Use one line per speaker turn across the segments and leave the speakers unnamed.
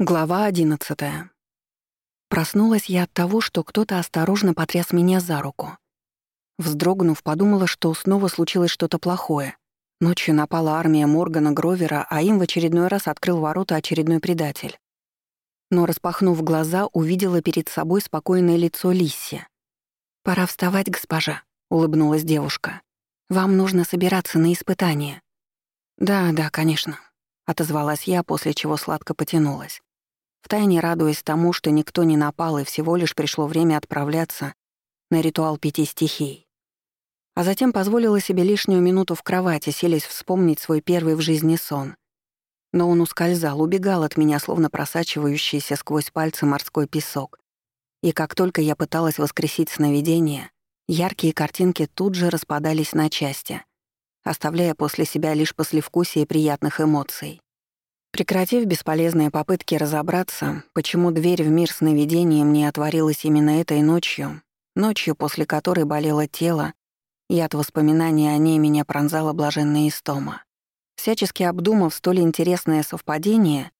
Глава одиннадцатая. Проснулась я от того, что кто-то осторожно потряс меня за руку. Вздрогнув, подумала, что снова случилось что-то плохое. Ночью напала армия Моргана Гровера, а им в очередной раз открыл ворота очередной предатель. Но, распахнув глаза, увидела перед собой спокойное лицо Лисси. «Пора вставать, госпожа», — улыбнулась девушка. «Вам нужно собираться на испытание». «Да, да, конечно», — отозвалась я, после чего сладко потянулась втайне радуясь тому, что никто не напал и всего лишь пришло время отправляться на ритуал пяти стихий. А затем позволила себе лишнюю минуту в кровати, селись вспомнить свой первый в жизни сон. Но он ускользал, убегал от меня, словно просачивающийся сквозь пальцы морской песок. И как только я пыталась воскресить сновидение, яркие картинки тут же распадались на части, оставляя после себя лишь послевкусие приятных эмоций. Прекратив бесполезные попытки разобраться, почему дверь в мир сновидением не отворилась именно этой ночью, ночью, после которой болело тело, и от воспоминаний о ней меня пронзала блаженная истома. Всячески обдумав столь интересное совпадение,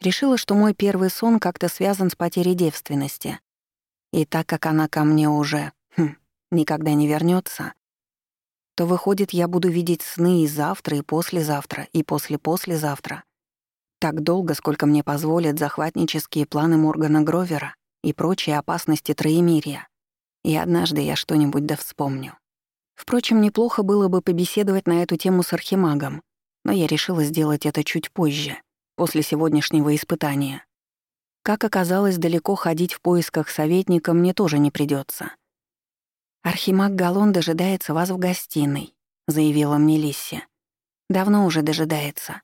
решила, что мой первый сон как-то связан с потерей девственности. И так как она ко мне уже, хм, никогда не вернется, то выходит, я буду видеть сны и завтра, и послезавтра, и после-послезавтра — так долго, сколько мне позволят захватнические планы Моргана Гровера и прочие опасности Троемирия. И однажды я что-нибудь да вспомню. Впрочем, неплохо было бы побеседовать на эту тему с Архимагом, но я решила сделать это чуть позже, после сегодняшнего испытания. Как оказалось, далеко ходить в поисках советника мне тоже не придется. «Архимаг Галон дожидается вас в гостиной», — заявила мне Лисси. «Давно уже дожидается.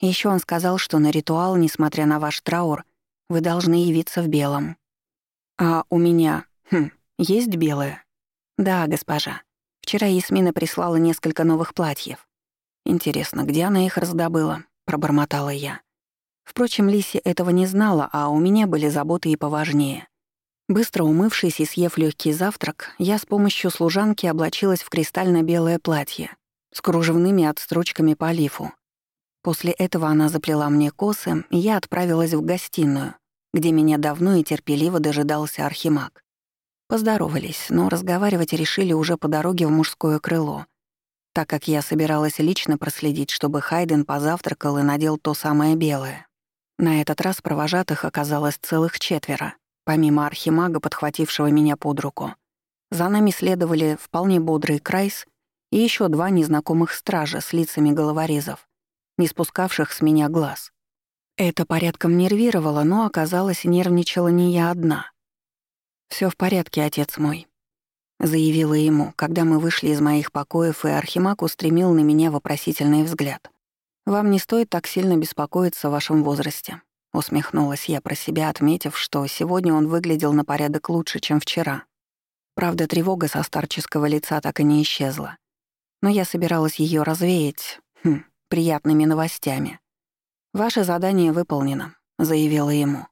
Еще он сказал, что на ритуал, несмотря на ваш траур, вы должны явиться в белом. А у меня, хм, есть белое? Да, госпожа. Вчера Ясмина прислала несколько новых платьев. Интересно, где она их раздобыла? Пробормотала я. Впрочем, Лиси этого не знала, а у меня были заботы и поважнее. Быстро умывшись и съев легкий завтрак, я с помощью служанки облачилась в кристально-белое платье с кружевными отстрочками по лифу, После этого она заплела мне косы, и я отправилась в гостиную, где меня давно и терпеливо дожидался архимаг. Поздоровались, но разговаривать решили уже по дороге в мужское крыло, так как я собиралась лично проследить, чтобы Хайден позавтракал и надел то самое белое. На этот раз провожатых оказалось целых четверо, помимо архимага, подхватившего меня под руку. За нами следовали вполне бодрый Крайс и еще два незнакомых стража с лицами головорезов не спускавших с меня глаз. Это порядком нервировало, но оказалось, нервничала не я одна. Все в порядке, отец мой», — заявила ему, когда мы вышли из моих покоев, и Архимаг устремил на меня вопросительный взгляд. «Вам не стоит так сильно беспокоиться в вашем возрасте», — усмехнулась я про себя, отметив, что сегодня он выглядел на порядок лучше, чем вчера. Правда, тревога со старческого лица так и не исчезла. Но я собиралась ее развеять, хм, приятными новостями. «Ваше задание выполнено», — заявила ему.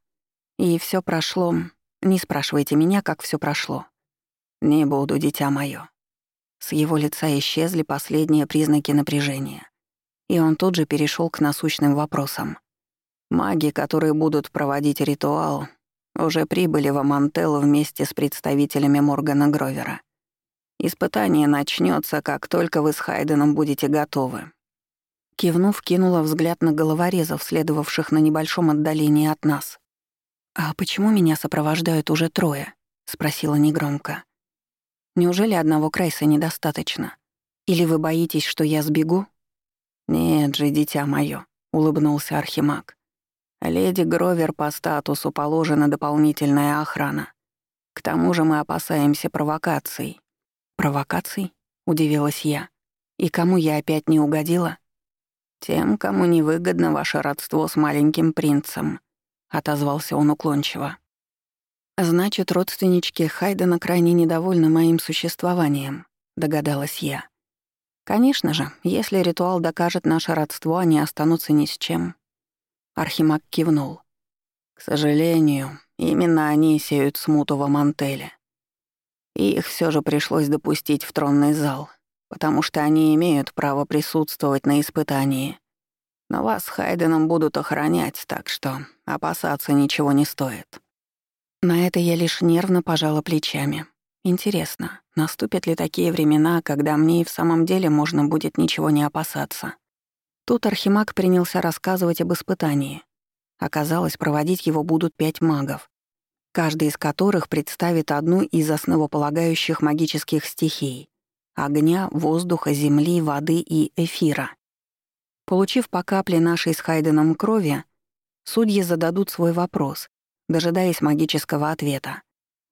«И все прошло. Не спрашивайте меня, как все прошло». «Не буду, дитя мое. С его лица исчезли последние признаки напряжения. И он тут же перешел к насущным вопросам. Маги, которые будут проводить ритуал, уже прибыли в Амантел вместе с представителями Моргана Гровера. Испытание начнется, как только вы с Хайденом будете готовы. Кивнув, кинула взгляд на головорезов, следовавших на небольшом отдалении от нас. «А почему меня сопровождают уже трое?» — спросила негромко. «Неужели одного Крайса недостаточно? Или вы боитесь, что я сбегу?» «Нет же, дитя моё», — улыбнулся Архимаг. «Леди Гровер по статусу положена дополнительная охрана. К тому же мы опасаемся провокаций». «Провокаций?» — удивилась я. «И кому я опять не угодила?» «Тем, кому невыгодно ваше родство с маленьким принцем», — отозвался он уклончиво. «Значит, родственнички Хайдена крайне недовольны моим существованием», — догадалась я. «Конечно же, если ритуал докажет наше родство, они останутся ни с чем». Архимаг кивнул. «К сожалению, именно они сеют смуту в Амантеле. И их все же пришлось допустить в тронный зал, потому что они имеют право присутствовать на испытании. Но вас с Хайденом будут охранять, так что опасаться ничего не стоит». На это я лишь нервно пожала плечами. Интересно, наступят ли такие времена, когда мне и в самом деле можно будет ничего не опасаться? Тут Архимаг принялся рассказывать об испытании. Оказалось, проводить его будут пять магов, каждый из которых представит одну из основополагающих магических стихий — огня, воздуха, земли, воды и эфира. Получив по капле нашей с Хайденом крови, судьи зададут свой вопрос, дожидаясь магического ответа.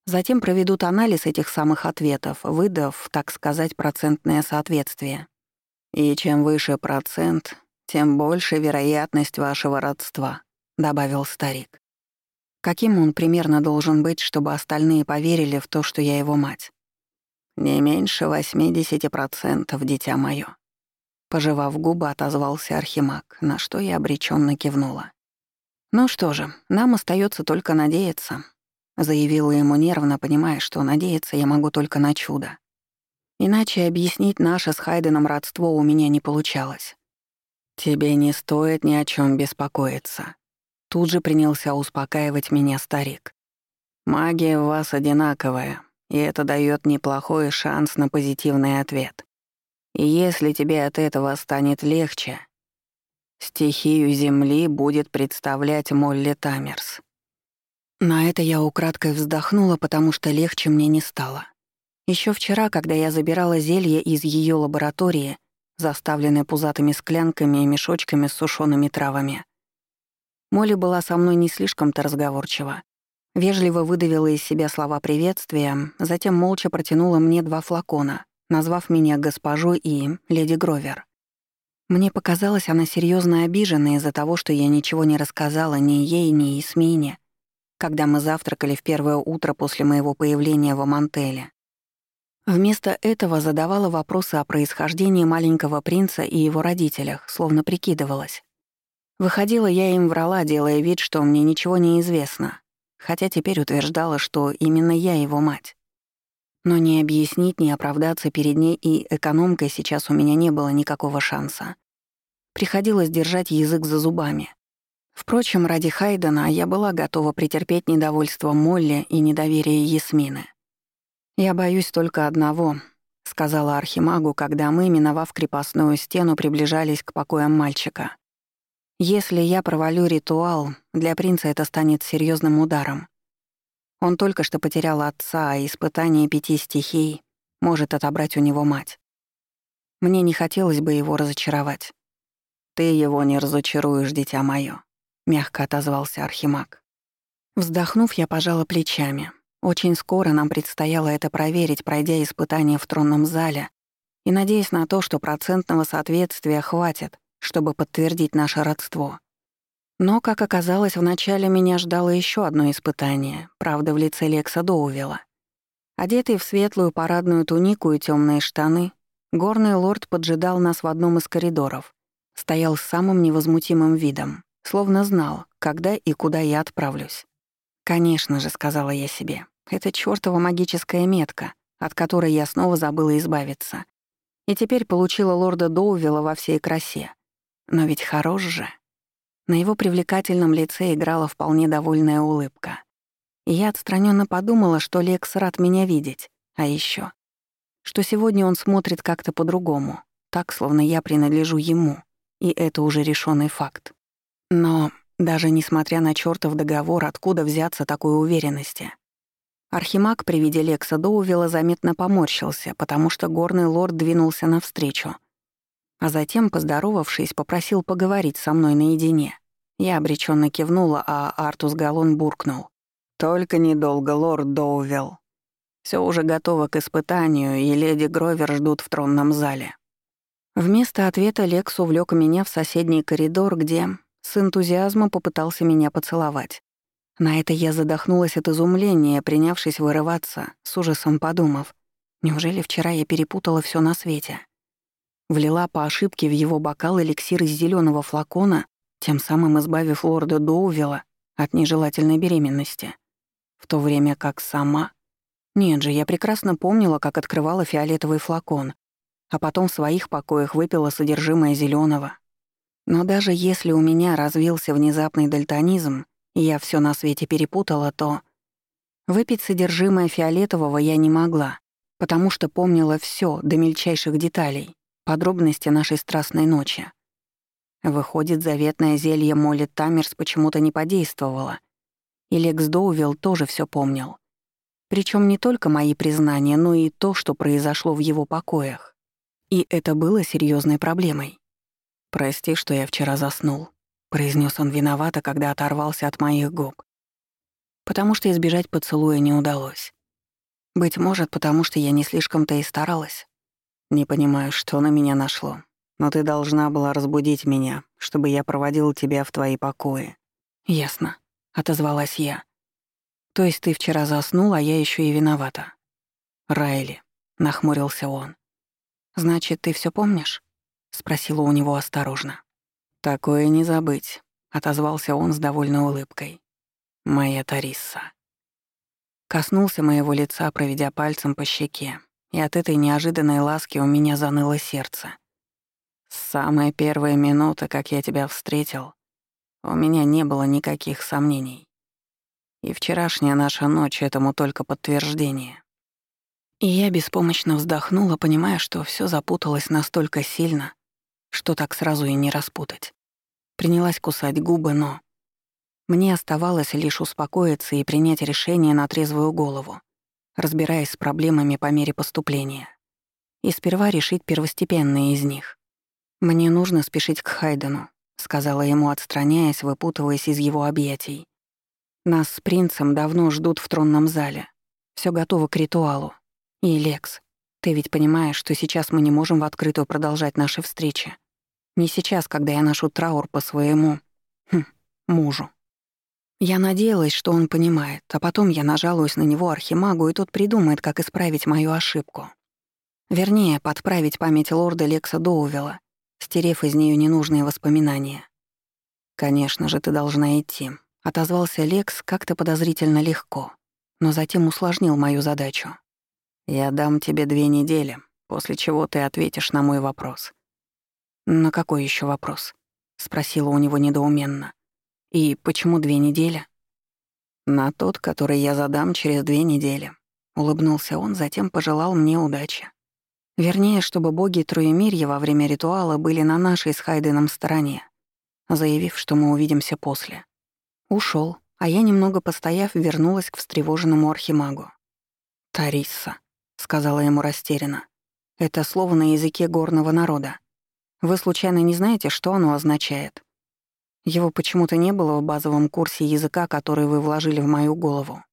Затем проведут анализ этих самых ответов, выдав, так сказать, процентное соответствие. И чем выше процент, тем больше вероятность вашего родства, добавил старик. Каким он примерно должен быть, чтобы остальные поверили в то, что я его мать? Не меньше 80%, дитя моё. Пожевав губы, отозвался Архимаг, на что я обреченно кивнула. «Ну что же, нам остается только надеяться», — заявила ему нервно, понимая, что надеяться я могу только на чудо. Иначе объяснить наше с Хайденом родство у меня не получалось. «Тебе не стоит ни о чем беспокоиться», — тут же принялся успокаивать меня старик. «Магия в вас одинаковая, и это дает неплохой шанс на позитивный ответ. И если тебе от этого станет легче, Стихию Земли будет представлять Молли Тамерс. На это я украдкой вздохнула, потому что легче мне не стало. Еще вчера, когда я забирала зелье из ее лаборатории, заставленной пузатыми склянками и мешочками с сушеными травами, Молли была со мной не слишком-то разговорчива. Вежливо выдавила из себя слова приветствия, затем молча протянула мне два флакона, назвав меня госпожой и леди Гровер. Мне показалось, она серьезно обижена из-за того, что я ничего не рассказала ни ей, ни Исмине, когда мы завтракали в первое утро после моего появления в Амантеле. Вместо этого задавала вопросы о происхождении маленького принца и его родителях, словно прикидывалась. Выходила, я им врала, делая вид, что мне ничего не известно, хотя теперь утверждала, что именно я его мать. Но ни объяснить, ни оправдаться перед ней и экономкой сейчас у меня не было никакого шанса. Приходилось держать язык за зубами. Впрочем, ради Хайдена я была готова претерпеть недовольство Молли и недоверие Ясмины. «Я боюсь только одного», — сказала Архимагу, когда мы, миновав крепостную стену, приближались к покоям мальчика. «Если я провалю ритуал, для принца это станет серьезным ударом. Он только что потерял отца, а испытание пяти стихий может отобрать у него мать. Мне не хотелось бы его разочаровать. «Ты его не разочаруешь, дитя моё», — мягко отозвался Архимаг. Вздохнув, я пожала плечами. Очень скоро нам предстояло это проверить, пройдя испытание в тронном зале и надеясь на то, что процентного соответствия хватит, чтобы подтвердить наше родство. Но, как оказалось, вначале меня ждало еще одно испытание, правда, в лице Лекса Доувела. Одетый в светлую парадную тунику и темные штаны, горный лорд поджидал нас в одном из коридоров. Стоял с самым невозмутимым видом, словно знал, когда и куда я отправлюсь. «Конечно же», — сказала я себе, — «это чёртова магическая метка, от которой я снова забыла избавиться. И теперь получила лорда Доувела во всей красе. Но ведь хорош же». На его привлекательном лице играла вполне довольная улыбка. И я отстраненно подумала, что Лекс рад меня видеть. А еще, что сегодня он смотрит как-то по-другому, так, словно я принадлежу ему, и это уже решенный факт. Но даже несмотря на чертов договор, откуда взяться такой уверенности? Архимаг при виде Лекса Доувела заметно поморщился, потому что горный лорд двинулся навстречу, а затем, поздоровавшись, попросил поговорить со мной наедине. Я обреченно кивнула, а Артус Галон буркнул. «Только недолго, лорд Доувелл. Все уже готово к испытанию, и леди Гровер ждут в тронном зале». Вместо ответа Лекс увлек меня в соседний коридор, где с энтузиазмом попытался меня поцеловать. На это я задохнулась от изумления, принявшись вырываться, с ужасом подумав. Неужели вчера я перепутала все на свете? Влила по ошибке в его бокал эликсир из зеленого флакона, тем самым избавив лорда Доувела от нежелательной беременности. В то время как сама... Нет же, я прекрасно помнила, как открывала фиолетовый флакон, а потом в своих покоях выпила содержимое зеленого. Но даже если у меня развился внезапный дальтонизм, я все на свете перепутала, то... Выпить содержимое фиолетового я не могла, потому что помнила все до мельчайших деталей, подробности нашей страстной ночи. Выходит, заветное зелье Молли Таммерс почему-то не подействовало, и Лекс Доувилл тоже все помнил. Причем не только мои признания, но и то, что произошло в его покоях. И это было серьезной проблемой. «Прости, что я вчера заснул», — произнес он виновато, когда оторвался от моих губ. Потому что избежать поцелуя не удалось. Быть может, потому что я не слишком-то и старалась. Не понимаю, что на меня нашло. Но ты должна была разбудить меня, чтобы я проводил тебя в твои покои. Ясно, отозвалась я. То есть ты вчера заснул, а я еще и виновата. Райли, нахмурился он. Значит, ты все помнишь? спросила у него осторожно. Такое не забыть, отозвался он с довольной улыбкой. Моя Тарисса. Коснулся моего лица, проведя пальцем по щеке, и от этой неожиданной ласки у меня заныло сердце. С самой первой минуты, как я тебя встретил, у меня не было никаких сомнений. И вчерашняя наша ночь этому только подтверждение. И я беспомощно вздохнула, понимая, что все запуталось настолько сильно, что так сразу и не распутать. Принялась кусать губы, но... Мне оставалось лишь успокоиться и принять решение на трезвую голову, разбираясь с проблемами по мере поступления. И сперва решить первостепенные из них. «Мне нужно спешить к Хайдену», — сказала ему, отстраняясь, выпутываясь из его объятий. «Нас с принцем давно ждут в тронном зале. Все готово к ритуалу. И, Лекс, ты ведь понимаешь, что сейчас мы не можем в открытую продолжать наши встречи. Не сейчас, когда я ношу траур по своему... Хм, мужу. Я надеялась, что он понимает, а потом я нажалуюсь на него архимагу, и тот придумает, как исправить мою ошибку. Вернее, подправить память лорда Лекса Доувела, стерев из нее ненужные воспоминания. «Конечно же, ты должна идти», — отозвался Лекс как-то подозрительно легко, но затем усложнил мою задачу. «Я дам тебе две недели, после чего ты ответишь на мой вопрос. «На какой еще вопрос?» — спросила у него недоуменно. «И почему две недели?» «На тот, который я задам через две недели», — улыбнулся он, затем пожелал мне удачи. Вернее, чтобы боги Троемирья во время ритуала были на нашей с Хайденом стороне, заявив, что мы увидимся после. Ушел, а я, немного постояв, вернулась к встревоженному архимагу. «Тариса», — сказала ему растерянно. «Это слово на языке горного народа. Вы случайно не знаете, что оно означает? Его почему-то не было в базовом курсе языка, который вы вложили в мою голову.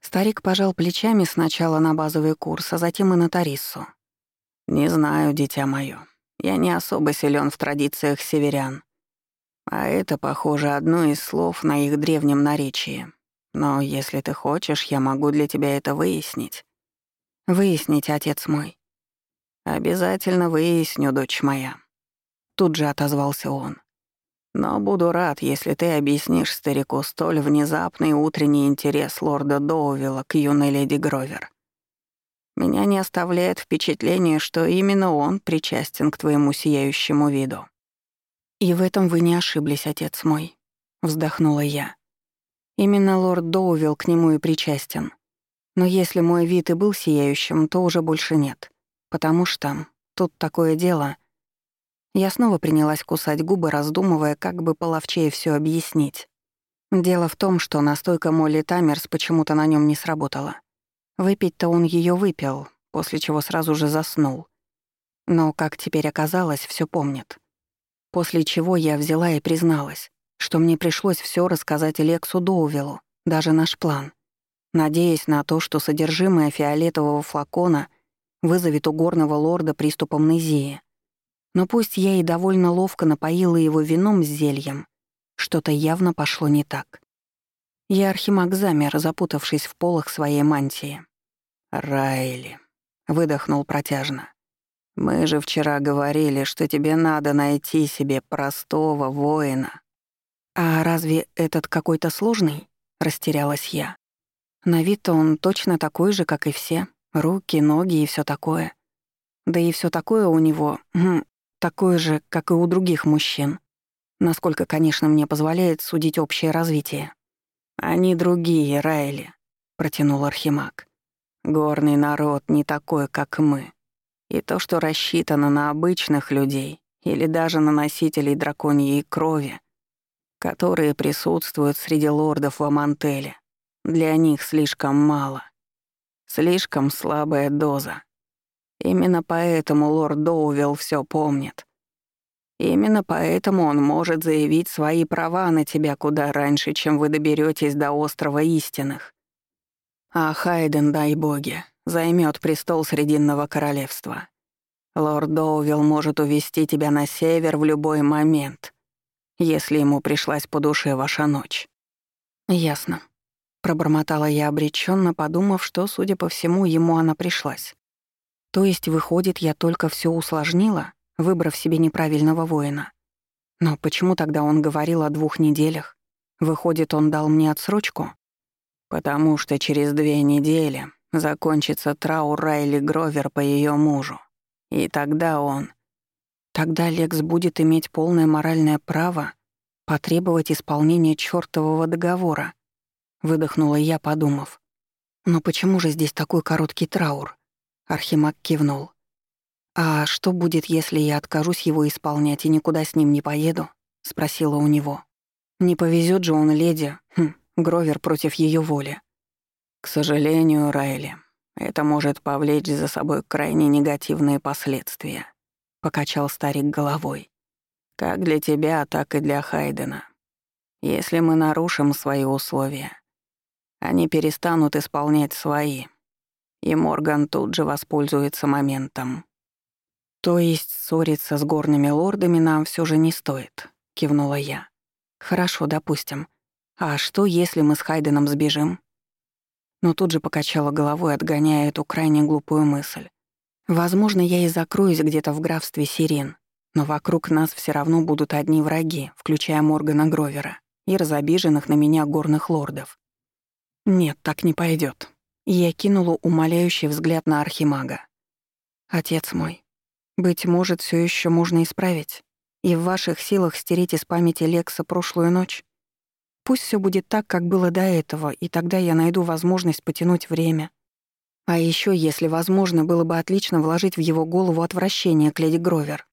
Старик пожал плечами сначала на базовый курс, а затем и на Тариссу. «Не знаю, дитя моё. Я не особо силен в традициях северян. А это, похоже, одно из слов на их древнем наречии. Но если ты хочешь, я могу для тебя это выяснить». «Выяснить, отец мой». «Обязательно выясню, дочь моя», Тут же отозвался он. «Но буду рад, если ты объяснишь старику столь внезапный утренний интерес лорда Доувилла к юной леди Гровер. Меня не оставляет впечатление, что именно он причастен к твоему сияющему виду». «И в этом вы не ошиблись, отец мой», — вздохнула я. «Именно лорд Доувилл к нему и причастен. Но если мой вид и был сияющим, то уже больше нет. Потому что тут такое дело — я снова принялась кусать губы, раздумывая, как бы половчее все объяснить. Дело в том, что настойка Молли Таммерс почему-то на нем не сработала. Выпить-то он ее выпил, после чего сразу же заснул. Но, как теперь оказалось, все помнит. После чего я взяла и призналась, что мне пришлось все рассказать Лексу Доувелу, даже наш план, надеясь на то, что содержимое фиолетового флакона вызовет у горного лорда приступ амнезии. Но пусть я и довольно ловко напоила его вином с зельем, что-то явно пошло не так. Я архимаг замер, запутавшись в полах своей мантии. «Райли», — выдохнул протяжно. «Мы же вчера говорили, что тебе надо найти себе простого воина». «А разве этот какой-то сложный?» — растерялась я. На вид-то он точно такой же, как и все. Руки, ноги и все такое. Да и все такое у него, хм, такое же, как и у других мужчин. Насколько, конечно, мне позволяет судить общее развитие. «Они другие, Райли», — протянул Архимаг. «Горный народ не такой, как мы. И то, что рассчитано на обычных людей или даже на носителей драконьей крови, которые присутствуют среди лордов в Амантеле, для них слишком мало. Слишком слабая доза. Именно поэтому лорд Доувилл все помнит. Именно поэтому он может заявить свои права на тебя куда раньше, чем вы доберетесь до острова истинных. А Хайден, дай боги, займет престол Срединного королевства. Лорд Доувилл может увести тебя на север в любой момент, если ему пришлась по душе ваша ночь. Ясно. Пробормотала я обреченно, подумав, что, судя по всему, ему она пришлась. То есть, выходит, я только все усложнила? выбрав себе неправильного воина. Но почему тогда он говорил о двух неделях? Выходит, он дал мне отсрочку? Потому что через две недели закончится траур Райли Гровер по ее мужу. И тогда он... Тогда Лекс будет иметь полное моральное право потребовать исполнения чёртового договора. Выдохнула я, подумав. Но почему же здесь такой короткий траур? Архимаг кивнул. «А что будет, если я откажусь его исполнять и никуда с ним не поеду?» — спросила у него. «Не повезет же он леди, хм, Гровер против ее воли». «К сожалению, Райли, это может повлечь за собой крайне негативные последствия», — покачал старик головой. «Как для тебя, так и для Хайдена. Если мы нарушим свои условия, они перестанут исполнять свои, и Морган тут же воспользуется моментом». «То есть ссориться с горными лордами нам все же не стоит», — кивнула я. «Хорошо, допустим. А что, если мы с Хайденом сбежим?» Но тут же покачала головой, отгоняя эту крайне глупую мысль. «Возможно, я и закроюсь где-то в графстве Сирен, но вокруг нас все равно будут одни враги, включая Моргана Гровера и разобиженных на меня горных лордов. Нет, так не пойдет. Я кинула умоляющий взгляд на Архимага. «Отец мой, быть может, все еще можно исправить, и в ваших силах стереть из памяти Лекса прошлую ночь. Пусть все будет так, как было до этого, и тогда я найду возможность потянуть время. А еще, если возможно, было бы отлично вложить в его голову отвращение к леди Гровер.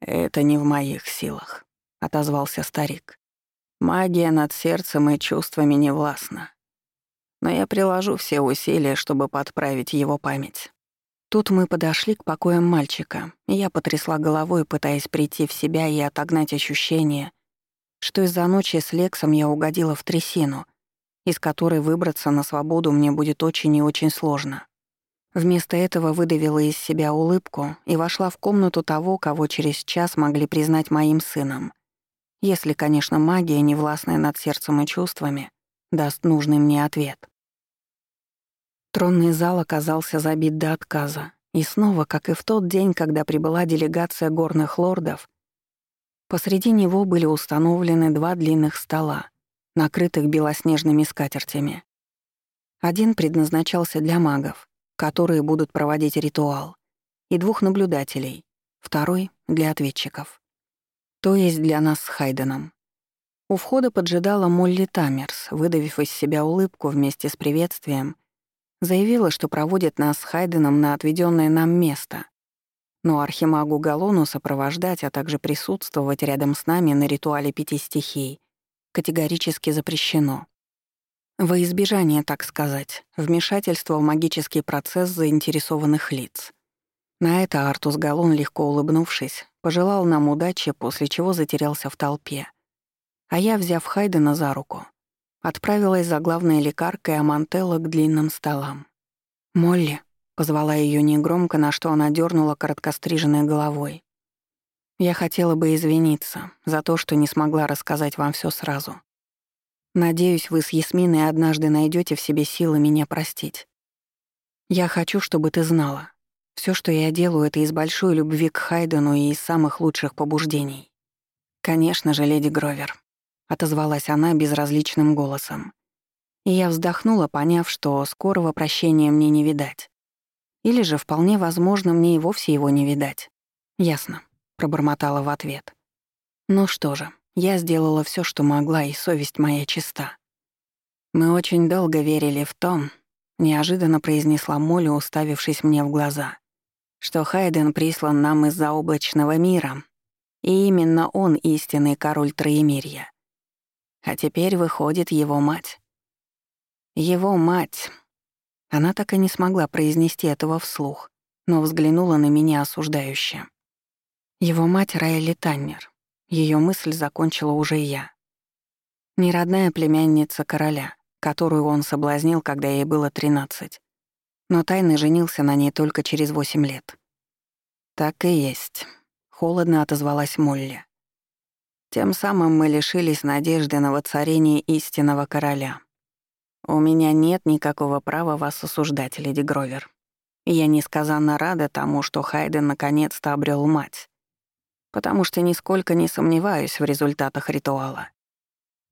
«Это не в моих силах», — отозвался старик. «Магия над сердцем и чувствами не властна. Но я приложу все усилия, чтобы подправить его память». Тут мы подошли к покоям мальчика, и я потрясла головой, пытаясь прийти в себя и отогнать ощущение, что из-за ночи с Лексом я угодила в трясину, из которой выбраться на свободу мне будет очень и очень сложно. Вместо этого выдавила из себя улыбку и вошла в комнату того, кого через час могли признать моим сыном. Если, конечно, магия, невластная над сердцем и чувствами, даст нужный мне ответ. Тронный зал оказался забит до отказа, и снова, как и в тот день, когда прибыла делегация горных лордов, посреди него были установлены два длинных стола, накрытых белоснежными скатертями. Один предназначался для магов, которые будут проводить ритуал, и двух наблюдателей, второй — для ответчиков. То есть для нас с Хайденом. У входа поджидала Молли Тамерс, выдавив из себя улыбку вместе с приветствием Заявила, что проводит нас с Хайденом на отведенное нам место. Но Архимагу Галону сопровождать, а также присутствовать рядом с нами на ритуале пяти стихий категорически запрещено. Во избежание, так сказать, вмешательства в магический процесс заинтересованных лиц. На это Артус Галон, легко улыбнувшись, пожелал нам удачи, после чего затерялся в толпе. А я, взяв Хайдена за руку, Отправилась за главной лекаркой Амантелла к длинным столам. «Молли», — позвала ее негромко, на что она дернула короткостриженной головой. «Я хотела бы извиниться за то, что не смогла рассказать вам все сразу. Надеюсь, вы с Ясминой однажды найдете в себе силы меня простить. Я хочу, чтобы ты знала. Все, что я делаю, это из большой любви к Хайдену и из самых лучших побуждений. Конечно же, леди Гровер. — отозвалась она безразличным голосом. И я вздохнула, поняв, что скорого прощения мне не видать. Или же, вполне возможно, мне и вовсе его не видать. «Ясно», — пробормотала в ответ. «Ну что же, Я сделала все, что могла, и совесть моя чиста. Мы очень долго верили в том, неожиданно произнесла Молли, уставившись мне в глаза, что Хайден прислан нам из-за облачного мира, и именно он истинный король Троемирья. А теперь выходит его мать. Его мать. Она так и не смогла произнести этого вслух, но взглянула на меня осуждающе. Его мать Райли Таннер. Ее мысль закончила уже я. Неродная племянница короля, которую он соблазнил, когда ей было 13. Но тайно женился на ней только через 8 лет. «Так и есть», — холодно отозвалась Молли. Тем самым мы лишились надежды на воцарение истинного короля. У меня нет никакого права вас осуждать, леди Гровер. я несказанно рада тому, что Хайден наконец-то обрел мать потому что нисколько не сомневаюсь в результатах ритуала.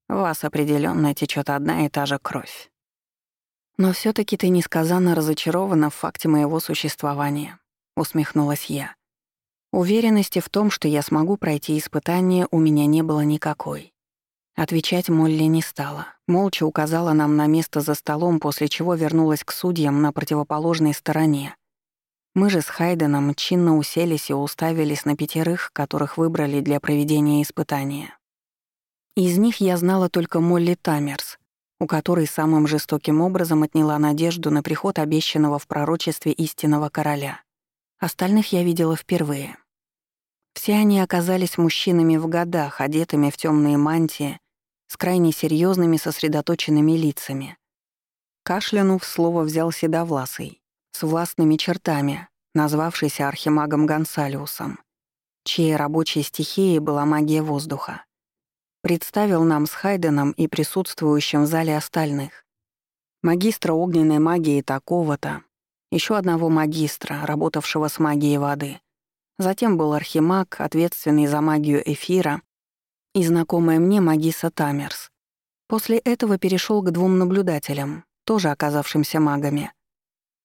У вас определенно течет одна и та же кровь. Но все таки ты несказанно разочарована в факте моего существования, усмехнулась я. Уверенности в том, что я смогу пройти испытание, у меня не было никакой. Отвечать Молли не стала. Молча указала нам на место за столом, после чего вернулась к судьям на противоположной стороне, мы же с Хайденом чинно уселись и уставились на пятерых, которых выбрали для проведения испытания. Из них я знала только Молли Тамерс, у которой самым жестоким образом отняла надежду на приход обещанного в пророчестве истинного короля. Остальных я видела впервые. Все они оказались мужчинами в годах, одетыми в темные мантии, с крайне серьезными сосредоточенными лицами. Кашлянув, слово взял седовласый с властными чертами, назвавшийся архимагом Гонсалиусом, чьей рабочей стихией была магия воздуха. Представил нам с Хайденом и присутствующим в зале остальных. Магистра огненной магии такого-то, еще одного магистра, работавшего с магией воды. Затем был архимаг, ответственный за магию эфира, и знакомая мне магиса Тамерс. После этого перешел к двум наблюдателям, тоже оказавшимся магами —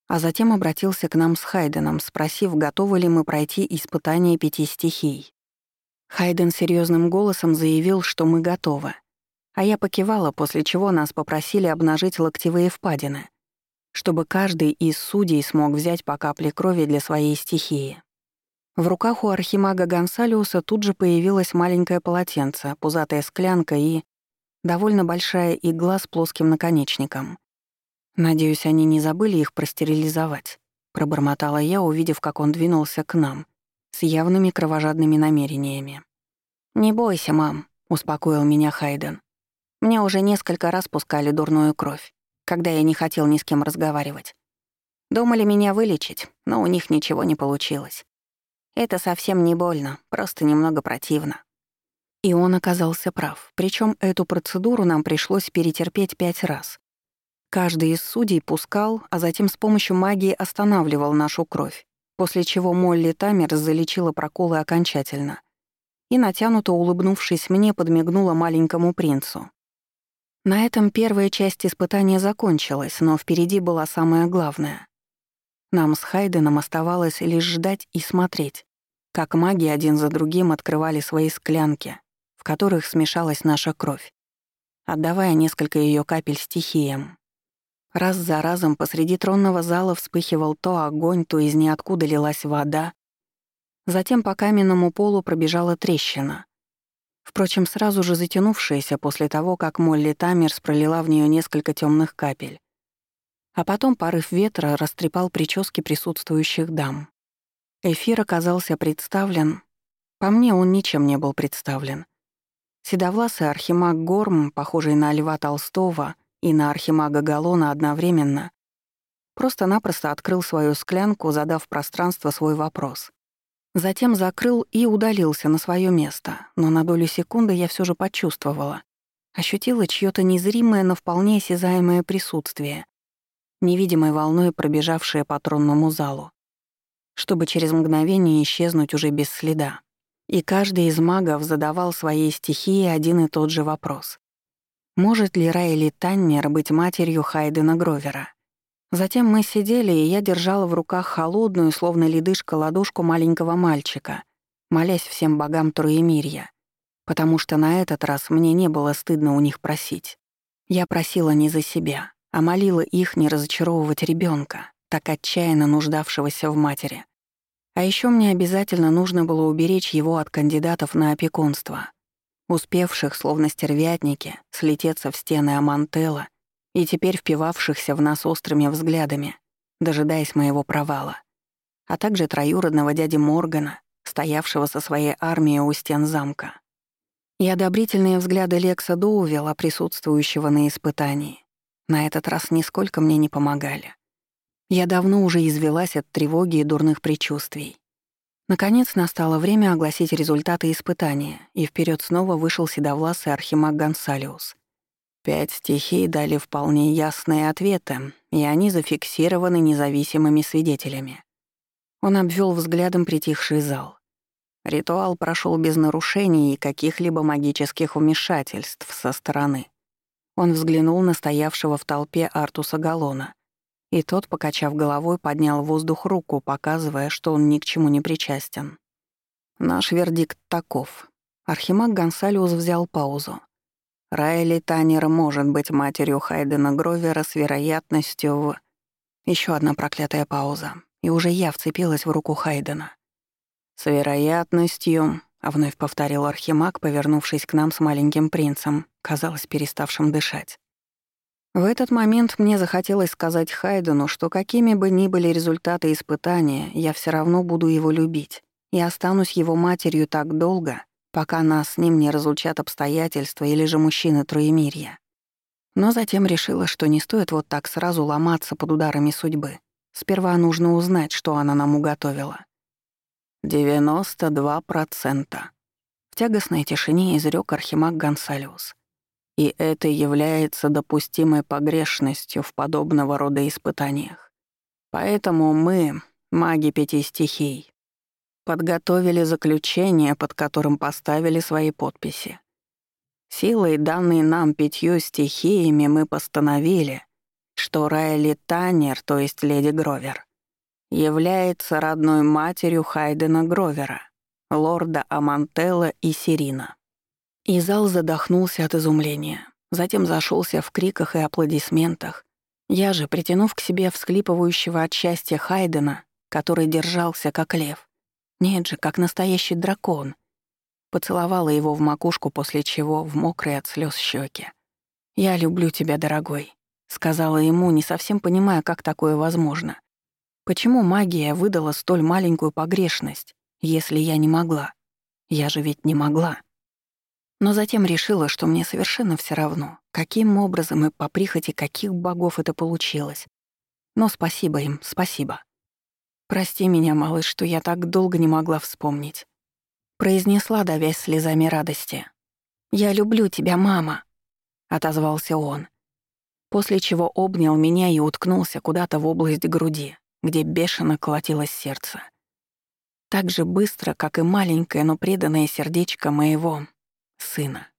а затем обратился к нам с Хайденом, спросив, готовы ли мы пройти испытание пяти стихий. Хайден серьезным голосом заявил, что мы готовы. А я покивала, после чего нас попросили обнажить локтевые впадины, чтобы каждый из судей смог взять по капле крови для своей стихии. В руках у архимага Гонсалиуса тут же появилось маленькое полотенце, пузатая склянка и довольно большая игла с плоским наконечником. «Надеюсь, они не забыли их простерилизовать», — пробормотала я, увидев, как он двинулся к нам, с явными кровожадными намерениями. «Не бойся, мам», — успокоил меня Хайден. «Мне уже несколько раз пускали дурную кровь, когда я не хотел ни с кем разговаривать. Думали меня вылечить, но у них ничего не получилось. Это совсем не больно, просто немного противно». И он оказался прав, причем эту процедуру нам пришлось перетерпеть пять раз. Каждый из судей пускал, а затем с помощью магии останавливал нашу кровь, после чего Молли Тамер залечила проколы окончательно и, натянуто улыбнувшись мне, подмигнула маленькому принцу. На этом первая часть испытания закончилась, но впереди была самая главная. Нам с Хайденом оставалось лишь ждать и смотреть, как маги один за другим открывали свои склянки, в которых смешалась наша кровь, отдавая несколько ее капель стихиям. Раз за разом посреди тронного зала вспыхивал то огонь, то из ниоткуда лилась вода. Затем по каменному полу пробежала трещина. Впрочем, сразу же затянувшаяся после того, как Молли Тамерс пролила в нее несколько темных капель. А потом порыв ветра растрепал прически присутствующих дам. Эфир оказался представлен... По мне, он ничем не был представлен. Седовласый архимаг Горм, похожий на Льва Толстого — и на архимага Галона одновременно, просто-напросто открыл свою склянку, задав пространство свой вопрос. Затем закрыл и удалился на свое место, но на долю секунды я все же почувствовала. Ощутила чьё-то незримое, но вполне осязаемое присутствие, невидимой волной пробежавшее по тронному залу, чтобы через мгновение исчезнуть уже без следа. И каждый из магов задавал своей стихии один и тот же вопрос. Может ли Райли Таннер быть матерью Хайдена Гровера? Затем мы сидели, и я держала в руках холодную, словно ледышка, ладошку маленького мальчика, молясь всем богам Троемирья. потому что на этот раз мне не было стыдно у них просить. Я просила не за себя, а молила их не разочаровывать ребенка, так отчаянно нуждавшегося в матери. А еще мне обязательно нужно было уберечь его от кандидатов на опекунство, успевших, словно стервятники, слететься в стены Амантелла и теперь впивавшихся в нас острыми взглядами, дожидаясь моего провала, а также троюродного дяди Моргана, стоявшего со своей армией у стен замка и одобрительные взгляды Лекса Доувела, присутствующего на испытании, на этот раз нисколько мне не помогали. Я давно уже извелась от тревоги и дурных предчувствий. Наконец настало время огласить результаты испытания, и вперед снова вышел седовласый архимаг Гонсалиус. Пять стихий дали вполне ясные ответы, и они зафиксированы независимыми свидетелями. Он обвел взглядом притихший зал. Ритуал прошел без нарушений и каких-либо магических вмешательств со стороны. Он взглянул на стоявшего в толпе Артуса Галлона, и тот, покачав головой, поднял в воздух руку, показывая, что он ни к чему не причастен. Наш вердикт таков. Архимаг Гонсалиус взял паузу. Райли Танер может быть матерью Хайдена Гровера с вероятностью в... Еще одна проклятая пауза, и уже я вцепилась в руку Хайдена. «С вероятностью», — вновь повторил Архимаг, повернувшись к нам с маленьким принцем, казалось, переставшим дышать. В этот момент мне захотелось сказать Хайдену, что какими бы ни были результаты испытания, я все равно буду его любить и останусь его матерью так долго, пока нас с ним не разлучат обстоятельства или же мужчины Троемирья. Но затем решила, что не стоит вот так сразу ломаться под ударами судьбы. Сперва нужно узнать, что она нам уготовила. «Девяносто два процента», — в тягостной тишине изрёк Архимаг Гонсалиус. «И это является допустимой погрешностью в подобного рода испытаниях. Поэтому мы, маги пяти стихий, подготовили заключение, под которым поставили свои подписи. Силой, данной нам пятью стихиями, мы постановили, что Райли Таннер, то есть леди Гровер, является родной матерью Хайдена Гровера, лорда Амантелла и Сирина. И зал задохнулся от изумления, затем зашелся в криках и аплодисментах. Я же, притянув к себе всхлипывающего от счастья Хайдена, который держался как лев, нет же, как настоящий дракон, поцеловала его в макушку, после чего в мокрые от слез щеки. «Я люблю тебя, дорогой», — сказала ему, не совсем понимая, как такое возможно. Почему магия выдала столь маленькую погрешность, если я не могла? Я же ведь не могла. Но затем решила, что мне совершенно все равно, каким образом и по прихоти каких богов это получилось. Но спасибо им, спасибо. «Прости меня, малыш, что я так долго не могла вспомнить», — произнесла, давясь слезами радости. «Я люблю тебя, мама», — отозвался он, после чего обнял меня и уткнулся куда-то в область груди, где бешено колотилось сердце. Так же быстро, как и маленькое, но преданное сердечко моего сына.